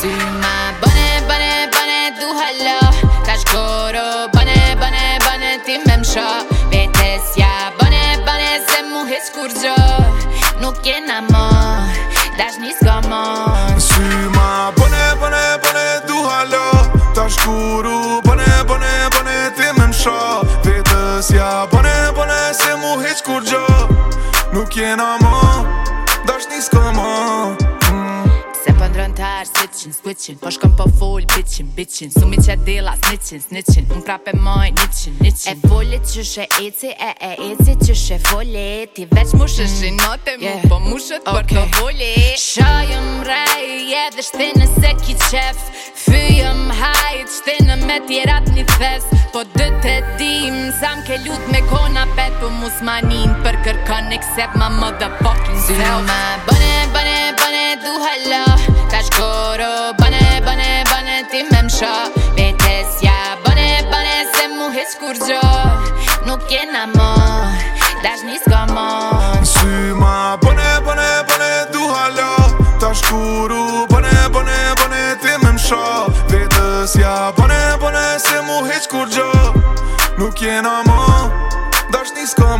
Si ma bane, bane, bane, du hallo Ta shkoro, bane, bane, bane, ti me msho Betes ja, bane, bane, se mu hes kur gjo Nuk jena mo, dash njës gomon Si ma bane, bane, bane, du hallo Ta shkoro, bane, bane, bane, ti me msho Betes ja, bane, bane, se mu hes kur gjo Nuk jena mo switchin, switchin Po shkëm po fol, bitchin, bitchin Sumi që dila, snitchin, snitchin Un prap e moj, nitchin, nitchin E folet që shë eci, e e eci që shë fullit I veç mu shë shi note mu, yeah. po mu shët okay. për të fullit Shajëm rej, edhe shtinë se ki qef Fyëm hajt, shtinë me tjerat një thes Po dë të dim, zam ke lut me kona pet Po mu smanin, për kërkan e ksep ma më dhe fucking self ma gjo Nuk jena mo Dash një s'ka mo Sy ma bëne, bëne, bëne Du halo Ta shkuru bëne, bëne, bëne Ti me msha Vetës ja bëne, bëne Se mu heq kur gjo Nuk jena mo Dash një s'ka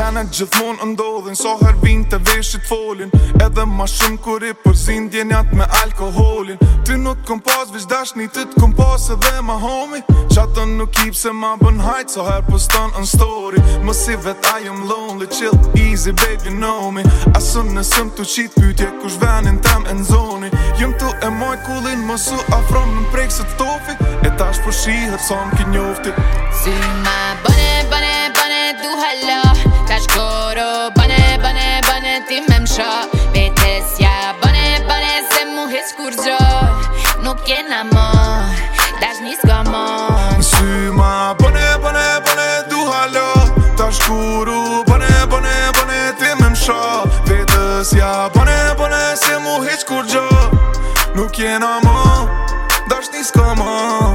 Senet gjithmon ndodhin So her vin të veshit folin Edhe ma shumë kur i përzin Djenjat me alkoholin Ty nuk kom pas vish dash ty tyt Kom pas edhe ma homi Qatën nuk ip se ma bën hajt So her për në story Më si vet I am lonely Chill, easy, baby, you know me Asën në sëm të qit pytje Kush venin tem e zoni Jum të e moj kullin Më su afrom në të tofi E tash për po shihet sa më kënjofti See my body Se mu heq kur gja Nuk je nama Da sh niska ma